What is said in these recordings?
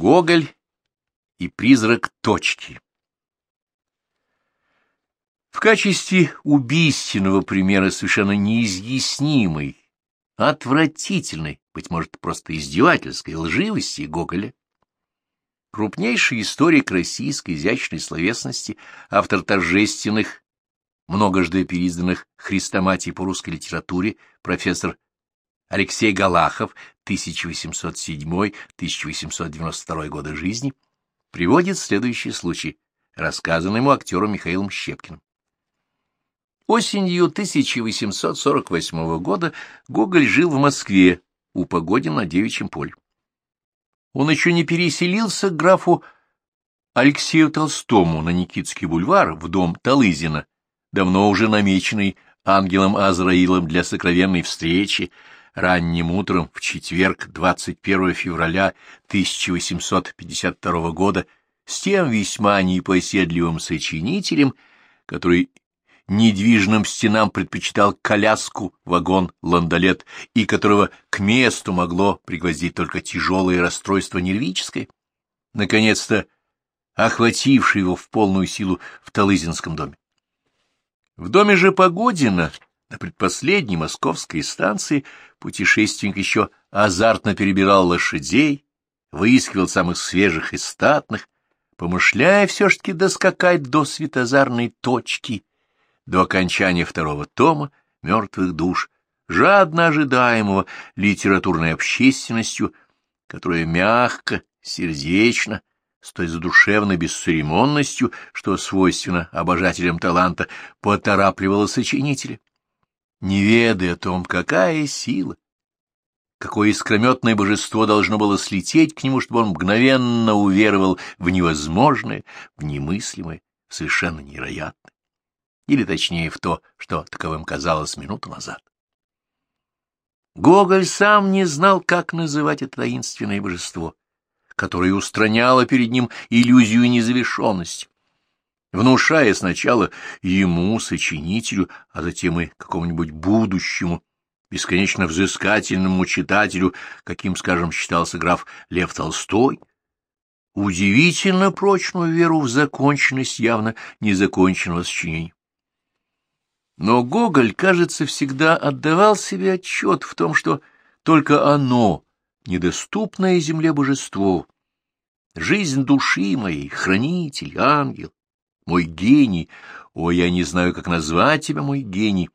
Гоголь и призрак точки. В качестве убийственного примера совершенно неизъяснимой, отвратительной, быть может, просто издевательской лживости Гоголя, крупнейший историк российской изящной словесности, автор торжественных, многожды переизданных хрестоматий по русской литературе, профессор Алексей Галахов, 1807-1892 годы жизни, приводит следующий случай, рассказанный ему актером Михаилом Щепкиным. Осенью 1848 года Гоголь жил в Москве у Погодина на Девичьем поле. Он еще не переселился к графу Алексею Толстому на Никитский бульвар в дом Талызина, давно уже намеченный ангелом Азраилом для сокровенной встречи, ранним утром в четверг, 21 февраля 1852 года, с тем весьма непоседливым сочинителем, который недвижным стенам предпочитал коляску, вагон, ландолет, и которого к месту могло пригвоздить только тяжелое расстройство нервическое, наконец-то охватившее его в полную силу в Талызинском доме. В доме же Погодина на предпоследней московской станции путешественник еще азартно перебирал лошадей, выискивал самых свежих и статных, помышляя все-таки доскакать до светозарной точки, до окончания второго тома «Мертвых душ», жадно ожидаемого литературной общественностью, которая мягко, сердечно, с той задушевной бесцеремонностью, что свойственно обожателям таланта, поторапливала сочинителя не ведая о том, какая сила, какое искрометное божество должно было слететь к нему, чтобы он мгновенно уверовал в невозможное, в немыслимое, совершенно невероятное, или точнее в то, что таковым казалось минуту назад. Гоголь сам не знал, как называть это таинственное божество, которое устраняло перед ним иллюзию незавершенности внушая сначала ему, сочинителю, а затем и какому-нибудь будущему, бесконечно взыскательному читателю, каким, скажем, считался граф Лев Толстой, удивительно прочную веру в законченность явно незаконченного сочинения. Но Гоголь, кажется, всегда отдавал себе отчет в том, что только оно, недоступное земле божество, жизнь души моей, хранитель, ангел, мой гений, ой, я не знаю, как назвать тебя, мой гений.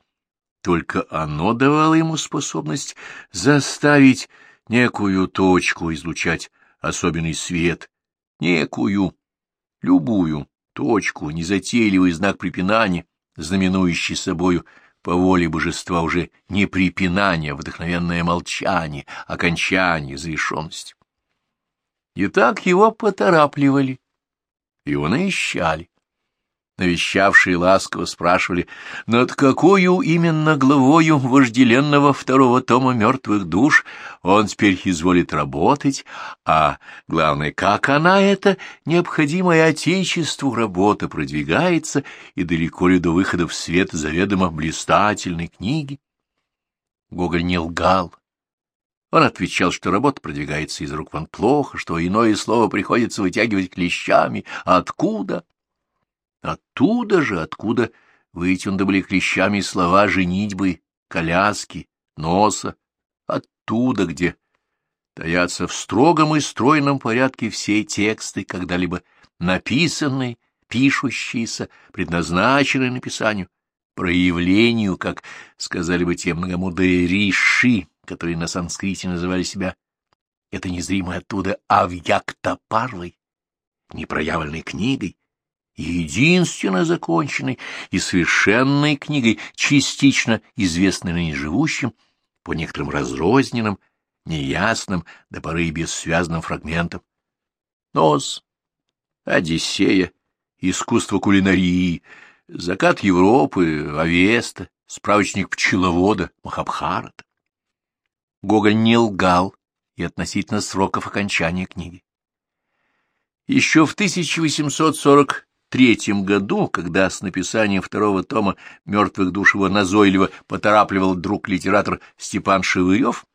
Только оно давало ему способность заставить некую точку излучать особенный свет, некую, любую точку, незатейливый знак препинания, знаменующий собою по воле божества уже не препинание, а вдохновенное молчание, окончание, завершенность. И так его поторапливали, его наищали навещавшие ласково спрашивали, над какую именно главою вожделенного второго тома «Мертвых душ» он теперь изволит работать, а, главное, как она, эта необходимая Отечеству работа, продвигается и далеко ли до выхода в свет заведомо блистательной книги. Гоголь не лгал. Он отвечал, что работа продвигается из рук вон плохо, что иное слово приходится вытягивать клещами. Откуда? Оттуда же, откуда вытянуты были клещами слова женитьбы, коляски, носа, оттуда, где таятся в строгом и стройном порядке все тексты, когда-либо написанные, пишущиеся, предназначенные написанию, проявлению, как сказали бы те многомудрые риши, которые на санскрите называли себя. Это незримо оттуда авьяктапарвой, непроявленной книгой, единственно законченной и совершенной книгой, частично известной ныне живущим, по некоторым разрозненным, неясным, до поры и бессвязным фрагментам. Нос, Одиссея, искусство кулинарии, закат Европы, Авеста, справочник пчеловода, Махабхарата. Гоголь не лгал и относительно сроков окончания книги. Еще в 1840 третьем году, когда с написанием второго тома «Мертвых душ» его назойливо поторапливал друг-литератор Степан Шевырев,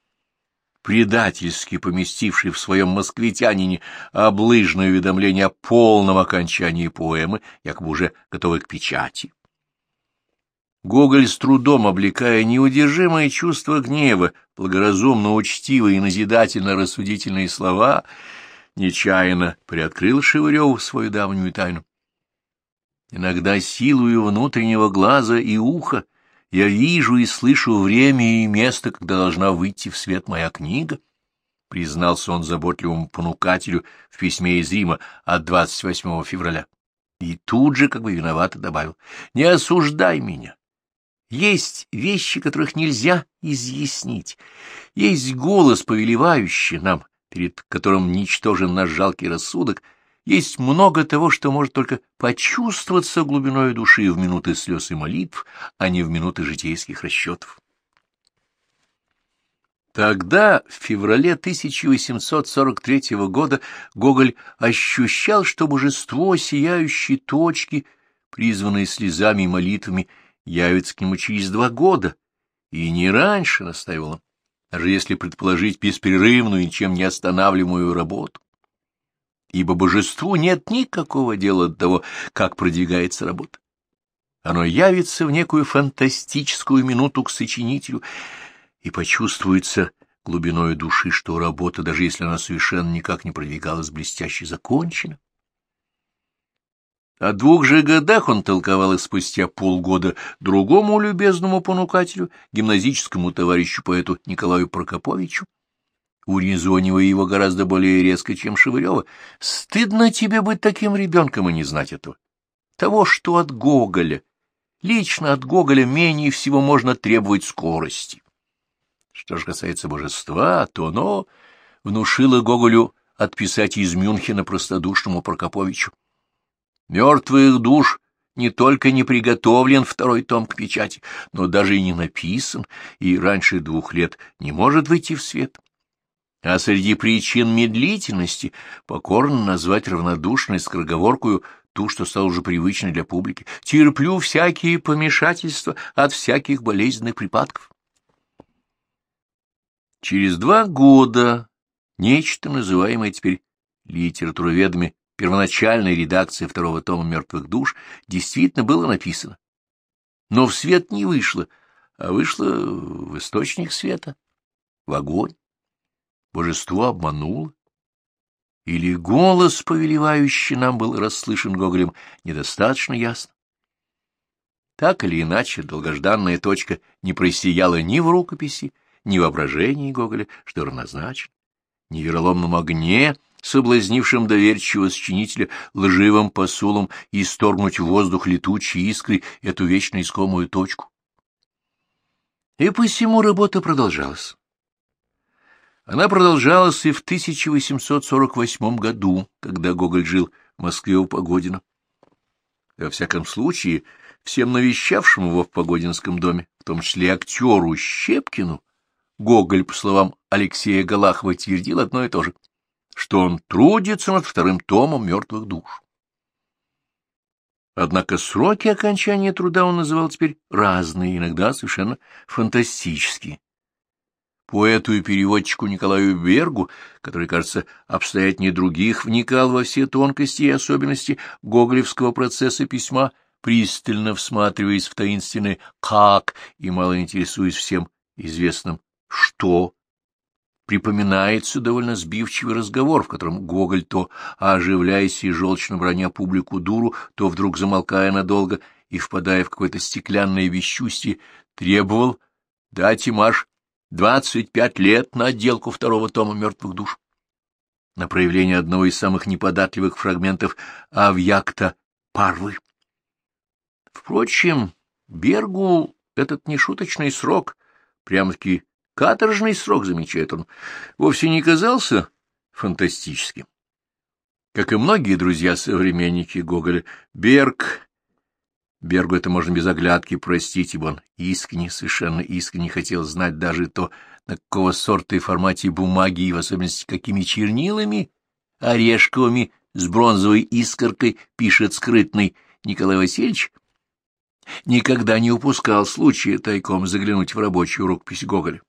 предательски поместивший в своем «Москвитянине» облыжное уведомление о полном окончании поэмы, якобы уже готовой к печати. Гоголь с трудом облекая неудержимое чувство гнева, благоразумно учтивые и назидательно-рассудительные слова, нечаянно приоткрыл Шевыреву свою давнюю тайну. Иногда силою внутреннего глаза и уха я вижу и слышу время и место, когда должна выйти в свет моя книга, — признался он заботливому понукателю в письме из Рима от 28 февраля. И тут же, как бы виновато, добавил, — не осуждай меня. Есть вещи, которых нельзя изъяснить. Есть голос, повелевающий нам, перед которым ничтожен наш жалкий рассудок — есть много того, что может только почувствоваться глубиной души в минуты слез и молитв, а не в минуты житейских расчетов. Тогда, в феврале 1843 года, Гоголь ощущал, что божество сияющей точки, призванное слезами и молитвами, явится к нему через два года, и не раньше, настаивал он, даже если предположить беспрерывную, ничем не останавливаемую работу ибо божеству нет никакого дела до того, как продвигается работа. Оно явится в некую фантастическую минуту к сочинителю и почувствуется глубиной души, что работа, даже если она совершенно никак не продвигалась, блестяще закончена. О двух же годах он толковал их спустя полгода другому любезному понукателю, гимназическому товарищу-поэту Николаю Прокоповичу, урезонивая его гораздо более резко, чем Шевырева. Стыдно тебе быть таким ребенком и не знать этого. Того, что от Гоголя. Лично от Гоголя менее всего можно требовать скорости. Что же касается божества, то оно внушило Гоголю отписать из Мюнхена простодушному Прокоповичу. Мертвых душ не только не приготовлен второй том к печати, но даже и не написан, и раньше двух лет не может выйти в свет а среди причин медлительности покорно назвать равнодушной скороговоркую ту, что стало уже привычной для публики. Терплю всякие помешательства от всяких болезненных припадков. Через два года нечто, называемое теперь литературоведами первоначальной редакции второго тома «Мертвых душ», действительно было написано. Но в свет не вышло, а вышло в источник света, в огонь божество обмануло? Или голос, повелевающий нам, был расслышан Гоголем недостаточно ясно? Так или иначе, долгожданная точка не просияла ни в рукописи, ни в воображении Гоголя, что равнозначно, ни в вероломном огне, соблазнившем доверчивого сочинителя лживым посулом исторгнуть в воздух летучие искры эту вечно искомую точку. И посему работа продолжалась. Она продолжалась и в 1848 году, когда Гоголь жил в Москве у Погодина. Во всяком случае, всем навещавшим его в Погодинском доме, в том числе актеру Щепкину, Гоголь, по словам Алексея Галахова, твердил одно и то же, что он трудится над вторым томом «Мертвых душ». Однако сроки окончания труда он называл теперь разные, иногда совершенно фантастические поэту и переводчику Николаю Бергу, который, кажется, обстоятельнее других, вникал во все тонкости и особенности гоголевского процесса письма, пристально всматриваясь в таинственное «как» и мало интересуясь всем известным «что». Припоминается довольно сбивчивый разговор, в котором Гоголь то, оживляясь и желчно броня публику дуру, то вдруг замолкая надолго и впадая в какое-то стеклянное вещустье, требовал дать им 25 лет на отделку второго тома «Мертвых душ». На проявление одного из самых неподатливых фрагментов авьякта Парвы. Впрочем, Бергу этот нешуточный срок, прямо-таки каторжный срок, замечает он, вовсе не казался фантастическим. Как и многие друзья-современники Гоголя, Берг Бергу это можно без оглядки простить, ибо он искренне, совершенно искренне хотел знать даже то, на какого сорта и формате бумаги, и в особенности какими чернилами, орешковыми, с бронзовой искоркой пишет скрытный Николай Васильевич, никогда не упускал случая тайком заглянуть в рабочую рукопись Гоголя.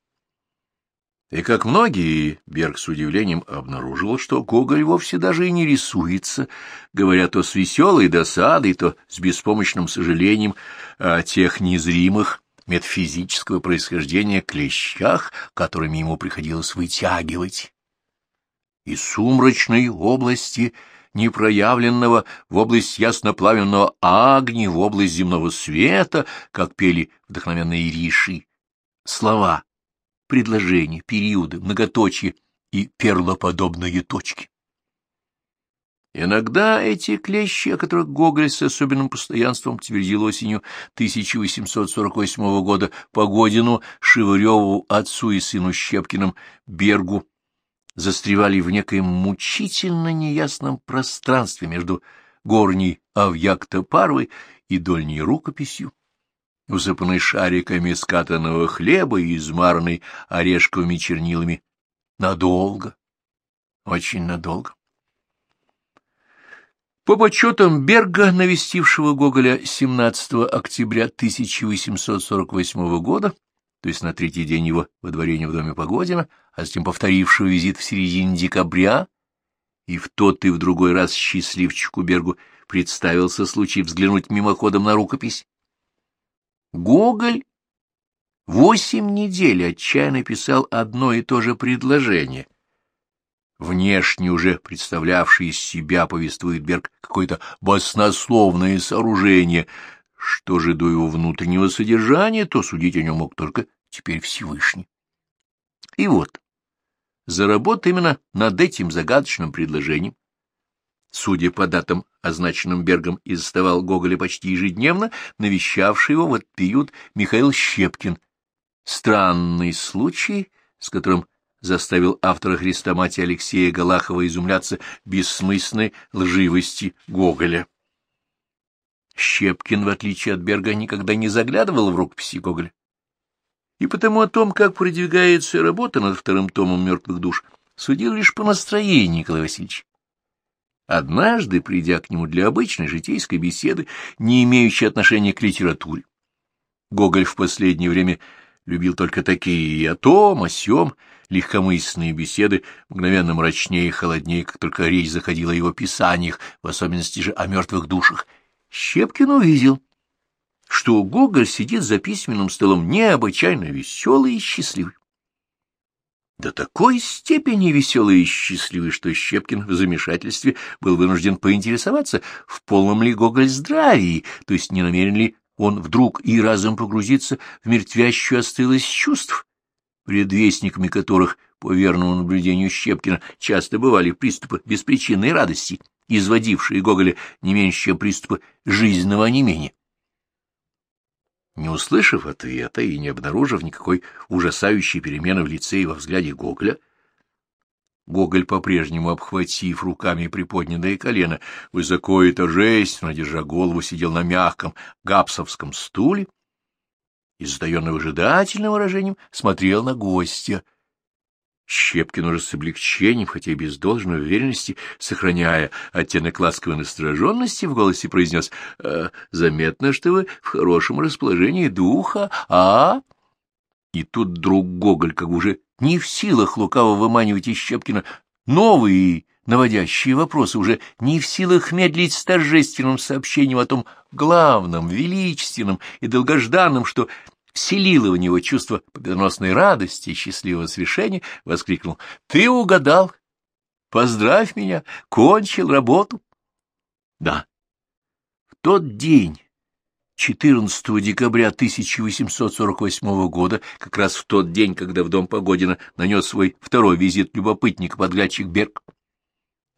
И как многие, Берг с удивлением обнаружил, что Гоголь вовсе даже и не рисуется, говоря то с веселой досадой, то с беспомощным сожалением о тех незримых метафизического происхождения клещах, которыми ему приходилось вытягивать. И сумрачной области непроявленного в область ясноплавенного огня, в область земного света, как пели вдохновенные риши, слова предложения, периоды, многоточие и перлоподобные точки. Иногда эти клещи, о которых Гоголь с особенным постоянством твердил осенью 1848 года Погодину, Шевыреву, отцу и сыну Щепкиным, Бергу, застревали в некоем мучительно неясном пространстве между горней Авьяк-Топарвой и дольней рукописью, усыпанной шариками скатанного хлеба и измаранной орешковыми чернилами. Надолго, очень надолго. По подсчетам Берга, навестившего Гоголя 17 октября 1848 года, то есть на третий день его водворения в доме Погодина, а затем повторившего визит в середине декабря, и в тот и в другой раз счастливчику Бергу представился случай взглянуть мимоходом на рукопись, Гоголь восемь недель отчаянно писал одно и то же предложение. Внешне уже представлявший из себя, повествует Берг, какое-то баснословное сооружение. Что же до его внутреннего содержания, то судить о нем мог только теперь Всевышний. И вот, за работу именно над этим загадочным предложением судя по датам, означенным Бергом, и заставал Гоголя почти ежедневно, навещавший его в этот период Михаил Щепкин. Странный случай, с которым заставил автора «Христоматии» Алексея Галахова изумляться бессмысленной лживости Гоголя. Щепкин, в отличие от Берга, никогда не заглядывал в рукописи Гоголя. И потому о том, как продвигается работа над вторым томом «Мертвых душ», судил лишь по настроению Николая Васильевича. Однажды, придя к нему для обычной житейской беседы, не имеющей отношения к литературе, Гоголь в последнее время любил только такие и о том, о сём, легкомысленные беседы, мгновенно мрачнее и холоднее, как только речь заходила о его писаниях, в особенности же о мертвых душах. Щепкин увидел, что Гоголь сидит за письменным столом необычайно веселый и счастливый до такой степени веселый и счастливый, что Щепкин в замешательстве был вынужден поинтересоваться, в полном ли Гоголь здравии, то есть не намерен ли он вдруг и разом погрузиться в мертвящую остылость чувств, предвестниками которых, по верному наблюдению Щепкина, часто бывали приступы беспричинной радости, изводившие Гоголя не меньше, чем приступы жизненного онемения. Не услышав ответа и не обнаружив никакой ужасающей перемены в лице и во взгляде Гоголя, Гоголь, по-прежнему обхватив руками приподнятое колено, высоко и торжественно, держа голову, сидел на мягком гапсовском стуле и, задаенный выжидательным выражением, смотрел на гостя — Щепкин уже с облегчением, хотя и без должной уверенности, сохраняя оттенок ласковой настороженности, в голосе произнес «Э, «Заметно, что вы в хорошем расположении духа, а...» И тут друг Гоголь, как уже не в силах лукаво выманивать из Щепкина новые наводящие вопросы, уже не в силах медлить с торжественным сообщением о том главном, величественном и долгожданном, что вселило в него чувство победоносной радости и счастливого свершения, воскликнул «Ты угадал! Поздравь меня! Кончил работу!» Да, в тот день, 14 декабря 1848 года, как раз в тот день, когда в дом Погодина нанес свой второй визит любопытник-подлядчик Берг,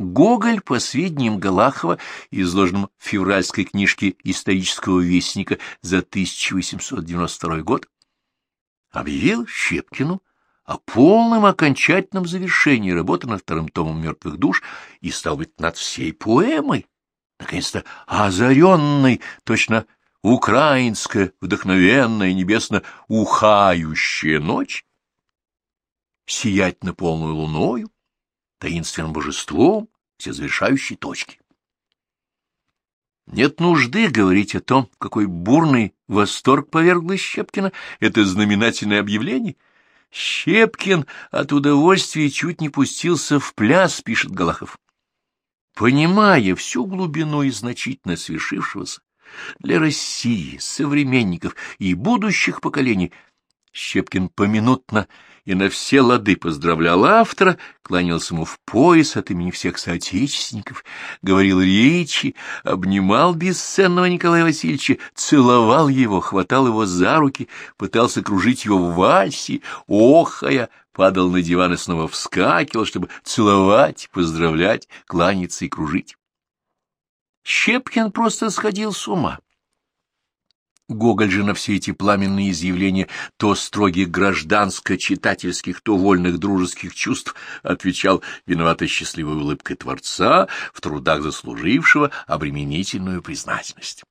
Гоголь, по сведениям Галахова, изложенным в февральской книжке исторического вестника за 1892 год, объявил Щепкину о полном окончательном завершении работы над вторым томом «Мертвых душ» и, стал быть, над всей поэмой, наконец-то озаренной, точно украинская, вдохновенная, небесно-ухающая ночь, сиять на полную луною, таинственным божеством, все завершающей точки. Нет нужды говорить о том, какой бурный восторг повергло Щепкина это знаменательное объявление. Щепкин от удовольствия чуть не пустился в пляс, пишет Галахов. Понимая всю глубину и значительность свершившегося, для России, современников и будущих поколений Щепкин поминутно и на все лады поздравлял автора, кланялся ему в пояс от имени всех соотечественников, говорил речи, обнимал бесценного Николая Васильевича, целовал его, хватал его за руки, пытался кружить его в вальсе, охая, падал на диван и снова вскакивал, чтобы целовать, поздравлять, кланяться и кружить. Щепкин просто сходил с ума. Гоголь же на все эти пламенные изъявления то строгих гражданско-читательских, то вольных дружеских чувств отвечал виноватой счастливой улыбкой Творца, в трудах заслужившего обременительную признательность.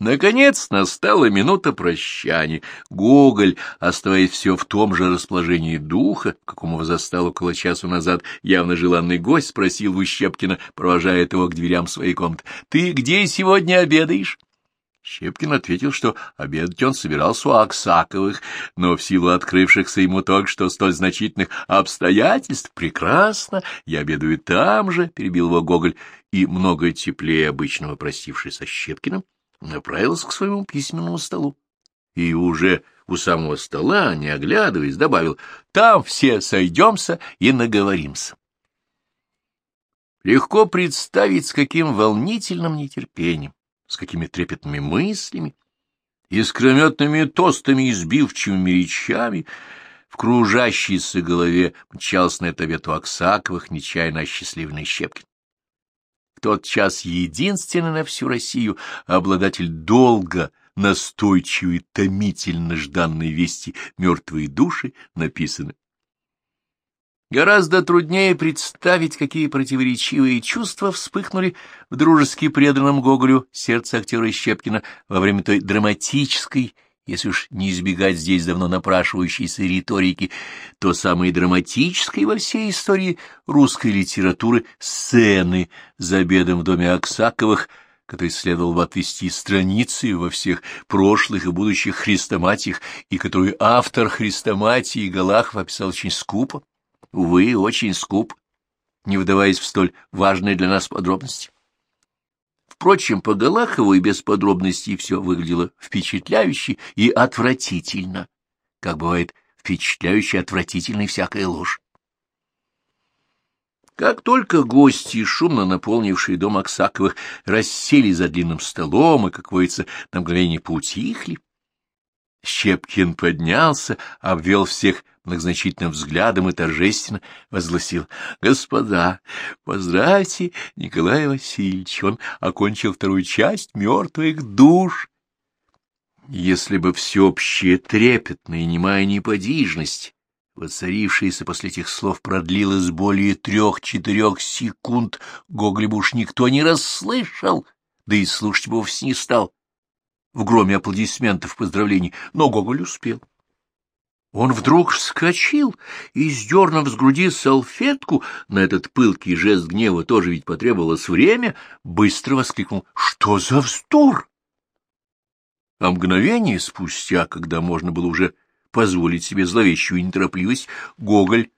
Наконец настала минута прощания. Гоголь, оставаясь все в том же расположении духа, какому застал около часу назад явно желанный гость, спросил у Щепкина, провожая его к дверям своей комнаты, «Ты где сегодня обедаешь?» Щепкин ответил, что обедать он собирался у Аксаковых, но в силу открывшихся ему только что столь значительных обстоятельств прекрасно, я обедаю там же, — перебил его Гоголь, и, много теплее обычного простившись со Щепкиным, направился к своему письменному столу. И уже у самого стола, не оглядываясь, добавил, «Там все сойдемся и наговоримся». Легко представить, с каким волнительным нетерпением с какими трепетными мыслями, искрометными тостами и сбивчивыми речами в кружащейся голове мчался на это вету Аксаковых, нечаянно осчастливленный Щепкин. В тот час единственный на всю Россию обладатель долга, настойчивой, томительно жданной вести «Мертвые души» написаны Гораздо труднее представить, какие противоречивые чувства вспыхнули в дружески преданном Гоголю сердце актера Щепкина во время той драматической, если уж не избегать здесь давно напрашивающейся риторики, то самой драматической во всей истории русской литературы сцены за обедом в доме Аксаковых, который следовал бы отвести страницы во всех прошлых и будущих хрестоматиях, и которую автор хрестоматии Галахов описал очень скупо увы, очень скуп, не вдаваясь в столь важные для нас подробности. Впрочем, по Галахову и без подробностей все выглядело впечатляюще и отвратительно, как бывает впечатляюще отвратительной всякая ложь. Как только гости, шумно наполнившие дом Аксаковых, рассели за длинным столом и, как водится, на мгновение поутихли, Щепкин поднялся, обвел всех многозначительным взглядом и торжественно возгласил. — Господа, поздравьте Николая Васильевича, он окончил вторую часть «Мертвых душ». Если бы всеобщая трепетная и немая неподвижность, воцарившаяся после этих слов, продлилась более трех-четырех секунд, Гоголь уж никто не расслышал, да и слушать бы вовсе не стал в громе аплодисментов поздравлений, но Гоголь успел. Он вдруг вскочил и, сдернув с груди салфетку, на этот пылкий жест гнева тоже ведь потребовалось время, быстро воскликнул «Что за вздор!» А мгновение спустя, когда можно было уже позволить себе зловещую неторопливость, Гоголь,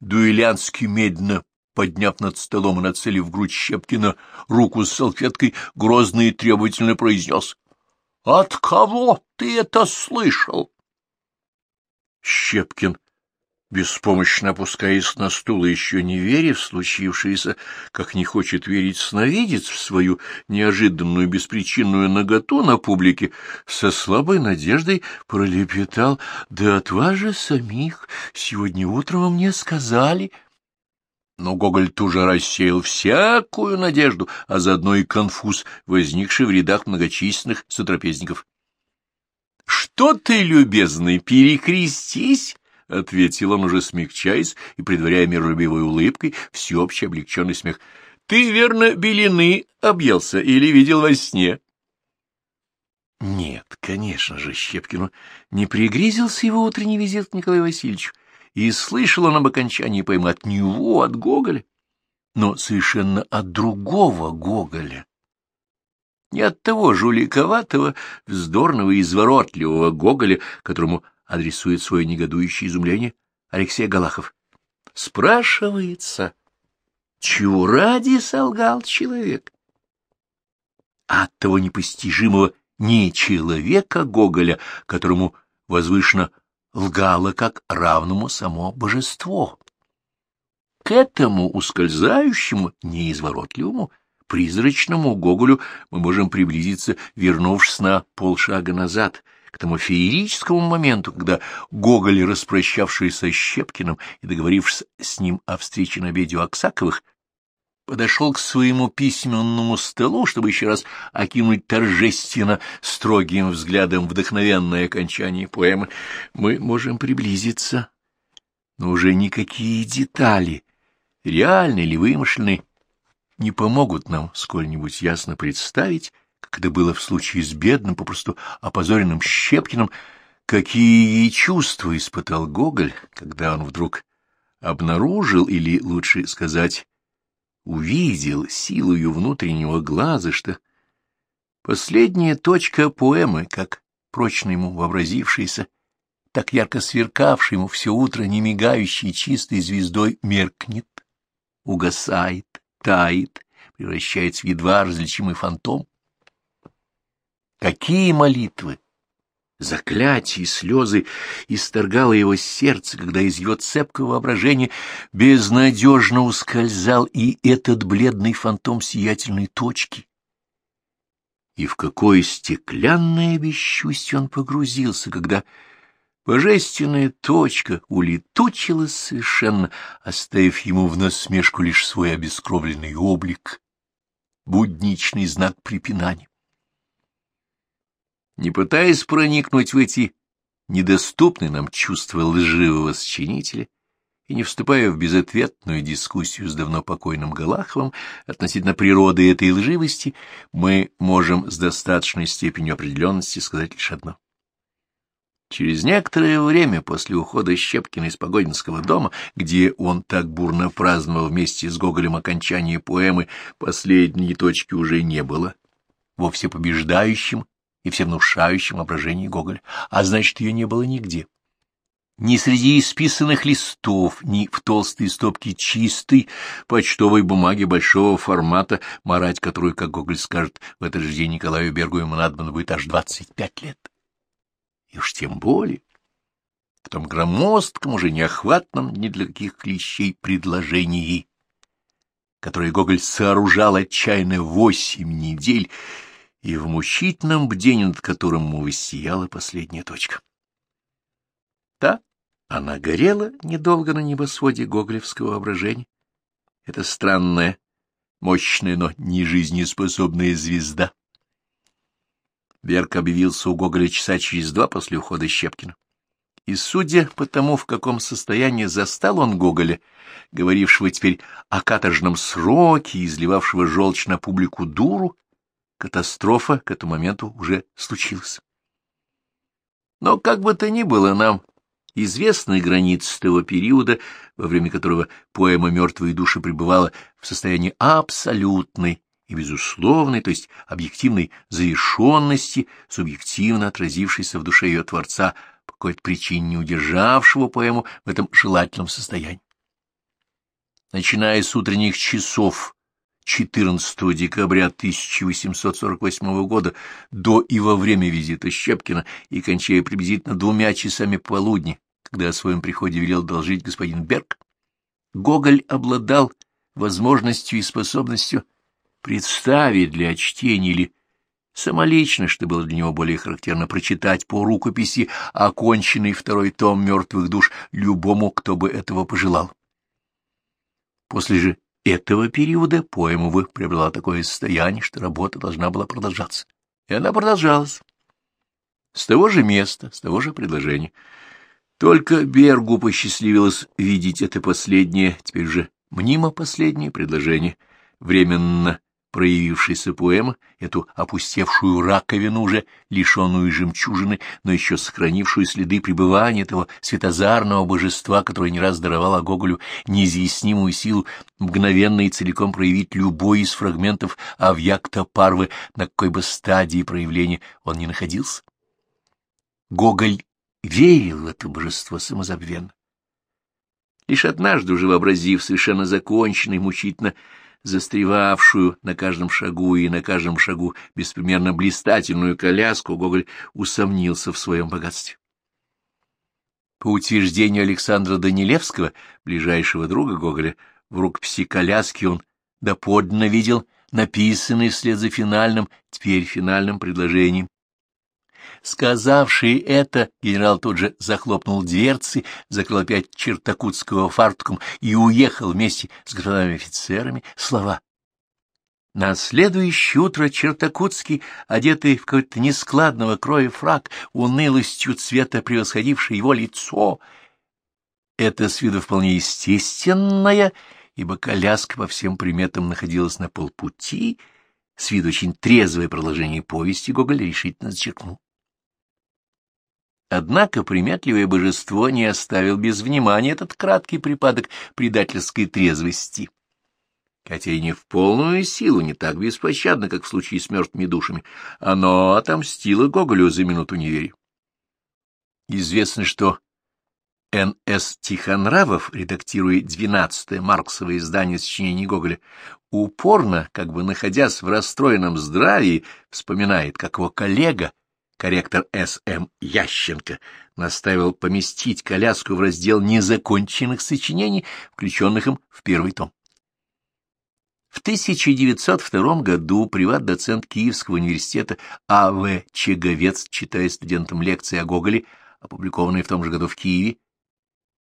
дуэлянски медленно подняв над столом и нацелив грудь Щепкина руку с салфеткой, грозно и требовательно произнес от кого ты это слышал? Щепкин, беспомощно опускаясь на стул и еще не веря в случившееся, как не хочет верить сновидец в свою неожиданную беспричинную наготу на публике, со слабой надеждой пролепетал, «Да от вас же самих сегодня утром мне сказали...» Но Гоголь тут же рассеял всякую надежду, а заодно и конфуз, возникший в рядах многочисленных сотрапезников. — Что ты, любезный, перекрестись? — ответил он, уже смягчаясь и предваряя миролюбивой улыбкой всеобщий облегченный смех. — Ты, верно, белины объелся или видел во сне? Нет, конечно же, Щепкину не пригрезился его утренний визит к Николаю Васильевичу и слышал он об окончании поэмы от него, от Гоголя, но совершенно от другого Гоголя. Не от того жуликоватого, вздорного и изворотливого Гоголя, которому адресует свое негодующее изумление Алексей Галахов. Спрашивается, чего ради солгал человек? От того непостижимого не человека Гоголя, которому возвышено лгало как равному само божество. К этому ускользающему, неизворотливому, призрачному Гоголю мы можем приблизиться, вернувшись на полшага назад, к тому феерическому моменту, когда Гоголь, распрощавшись со Щепкиным и договорившись с ним о встрече на обеде у Аксаковых, подошел к своему письменному столу, чтобы еще раз окинуть торжественно строгим взглядом вдохновенное окончание поэмы, мы можем приблизиться. Но уже никакие детали, реальные или вымышленные, не помогут нам сколь-нибудь ясно представить, как это было в случае с бедным, попросту опозоренным Щепкиным, какие чувства испытал Гоголь, когда он вдруг обнаружил, или, лучше сказать, увидел силою внутреннего глаза, что последняя точка поэмы, как прочно ему вообразившаяся, так ярко сверкавшая ему все утро немигающей чистой звездой, меркнет, угасает, тает, превращается в едва различимый фантом. Какие молитвы, заклятия и слезы исторгало его сердце, когда из его цепкого воображения безнадежно ускользал и этот бледный фантом сиятельной точки. И в какое стеклянное бесчувствие он погрузился, когда божественная точка улетучилась совершенно, оставив ему в насмешку лишь свой обескровленный облик, будничный знак препинания не пытаясь проникнуть в эти недоступные нам чувства лживого сочинителя и не вступая в безответную дискуссию с давно покойным Галаховым относительно природы этой лживости, мы можем с достаточной степенью определенности сказать лишь одно. Через некоторое время после ухода Щепкина из Погодинского дома, где он так бурно праздновал вместе с Гоголем окончание поэмы, последней точки уже не было. Вовсе побеждающим и всевнушающем воображении Гоголя, а значит, ее не было нигде. Ни среди исписанных листов, ни в толстой стопке чистой почтовой бумаги большого формата, марать которую, как Гоголь скажет, в этот же день Николаю Бергу ему надо будет аж двадцать пять лет. И уж тем более в том громоздком, уже неохватном ни для каких клещей предложении, которое Гоголь сооружал отчаянно восемь недель, и в мучительном бдении, над которым ему воссияла последняя точка. Да, она горела недолго на небосводе гоголевского воображения. Это странная, мощная, но не жизнеспособная звезда. Берг объявился у Гоголя часа через два после ухода Щепкина. И, судя по тому, в каком состоянии застал он Гоголя, говорившего теперь о каторжном сроке, изливавшего желчь на публику дуру, Катастрофа к этому моменту уже случилась. Но как бы то ни было, нам известны границы того периода, во время которого поэма «Мертвые души» пребывала в состоянии абсолютной и безусловной, то есть объективной завершенности, субъективно отразившейся в душе ее творца, по какой-то причине не удержавшего поэму в этом желательном состоянии. Начиная с утренних часов 14 декабря 1848 года до и во время визита Щепкина и кончая приблизительно двумя часами полудня, когда о своем приходе велел должить господин Берг, Гоголь обладал возможностью и способностью представить для чтения или самолично, что было для него более характерно, прочитать по рукописи оконченный второй том «Мертвых душ» любому, кто бы этого пожелал. После же этого периода поэма вы приобрела такое состояние, что работа должна была продолжаться. И она продолжалась. С того же места, с того же предложения. Только Бергу посчастливилось видеть это последнее, теперь же мнимо последнее предложение, временно проявившаяся поэма, эту опустевшую раковину, уже лишенную жемчужины, но еще сохранившую следы пребывания этого светозарного божества, которое не раз даровало Гоголю неизъяснимую силу мгновенно и целиком проявить любой из фрагментов Авьякта Парвы, на какой бы стадии проявления он ни находился. Гоголь верил в это божество самозабвенно. Лишь однажды, уже вообразив совершенно законченный, мучительно застревавшую на каждом шагу и на каждом шагу беспримерно блистательную коляску, Гоголь усомнился в своем богатстве. По утверждению Александра Данилевского, ближайшего друга Гоголя, в рукописи коляски он доподлинно видел написанный вслед за финальным, теперь финальным предложением Сказавший это, генерал тут же захлопнул дверцы, закрыл опять чертакутского фартуком и уехал вместе с господами офицерами слова. На следующее утро Чертакутский, одетый в какой-то нескладного кроя фраг, унылостью цвета превосходивший его лицо, это с виду вполне естественное, ибо коляска по всем приметам находилась на полпути, с виду очень трезвое продолжение повести Гоголь решительно зачеркнул. Однако приметливое божество не оставил без внимания этот краткий припадок предательской трезвости. Хотя и не в полную силу, не так беспощадно, как в случае с мертвыми душами, оно отомстило Гоголю за минуту неверия. Известно, что Н.С. Тихонравов, редактируя двенадцатое марксовое издание сочинений Гоголя, упорно, как бы находясь в расстроенном здравии, вспоминает, как его коллега корректор С.М. Ященко наставил поместить коляску в раздел незаконченных сочинений, включенных им в первый том. В 1902 году приват-доцент Киевского университета А.В. Чеговец, читая студентам лекции о Гоголе, опубликованные в том же году в Киеве,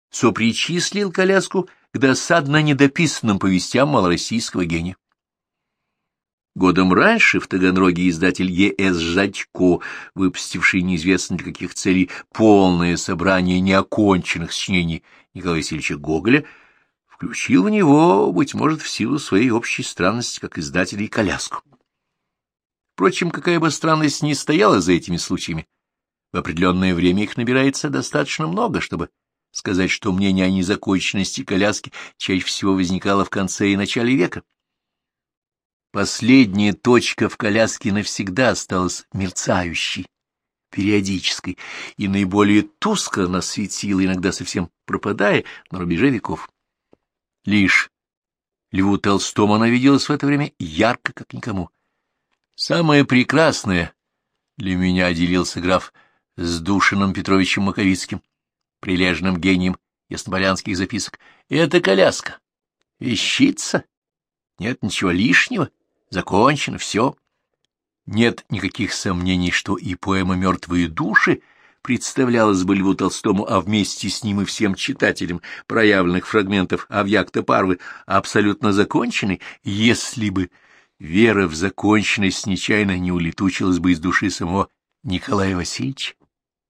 сопричислил коляску к досадно недописанным повестям малороссийского гения. Годом раньше в Таганроге издатель Е.С. Жадько, выпустивший неизвестно для каких целей полное собрание неоконченных сочинений Николая Васильевича Гоголя, включил в него, быть может, в силу своей общей странности, как издателя и коляску. Впрочем, какая бы странность ни стояла за этими случаями, в определенное время их набирается достаточно много, чтобы сказать, что мнение о незаконченности коляски чаще всего возникало в конце и начале века. Последняя точка в коляске навсегда осталась мерцающей, периодической, и наиболее тускло она светила, иногда совсем пропадая на рубеже веков. Лишь Льву Толстому она виделась в это время ярко, как никому. Самое прекрасное для меня делился граф с Душиным Петровичем Маковицким, прилежным гением ясноболянских записок. Это коляска. Вещица. Нет ничего лишнего. Закончено, все. Нет никаких сомнений, что и поэма «Мертвые души» представлялась бы Льву Толстому, а вместе с ним и всем читателям проявленных фрагментов Авьякта Парвы абсолютно законченной, если бы вера в законченность нечаянно не улетучилась бы из души самого Николая Васильевича,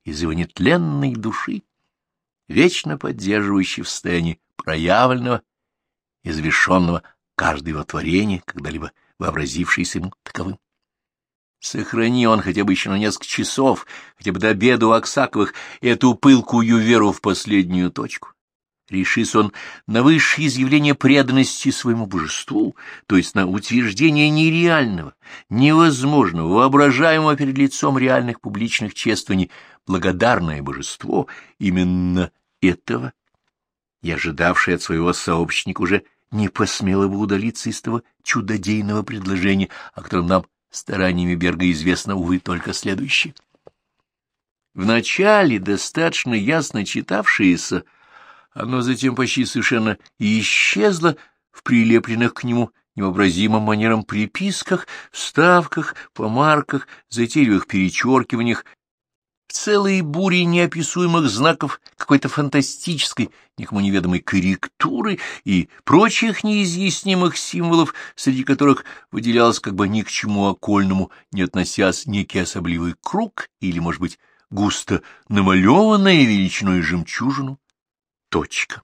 из его нетленной души, вечно поддерживающей в состоянии проявленного и завершенного каждое его творение, когда-либо вообразившийся ему таковым. Сохрани он хотя бы еще на несколько часов, хотя бы до обеда у Аксаковых, эту пылкую веру в последнюю точку. Решись он на высшее изъявление преданности своему божеству, то есть на утверждение нереального, невозможного, воображаемого перед лицом реальных публичных чествований, благодарное божество именно этого, и ожидавшее от своего сообщника уже не посмела бы удалиться из того чудодейного предложения, о котором нам стараниями Берга известно, увы, только следующее. Вначале достаточно ясно читавшееся, оно затем почти совершенно исчезло в прилепленных к нему невообразимым манерам приписках, вставках, помарках, затейливых перечеркиваниях целые бури неописуемых знаков какой-то фантастической, никому неведомой корректуры и прочих неизъяснимых символов, среди которых выделялся как бы ни к чему окольному, не относясь некий особливый круг или, может быть, густо намалеванная величиной жемчужину точка.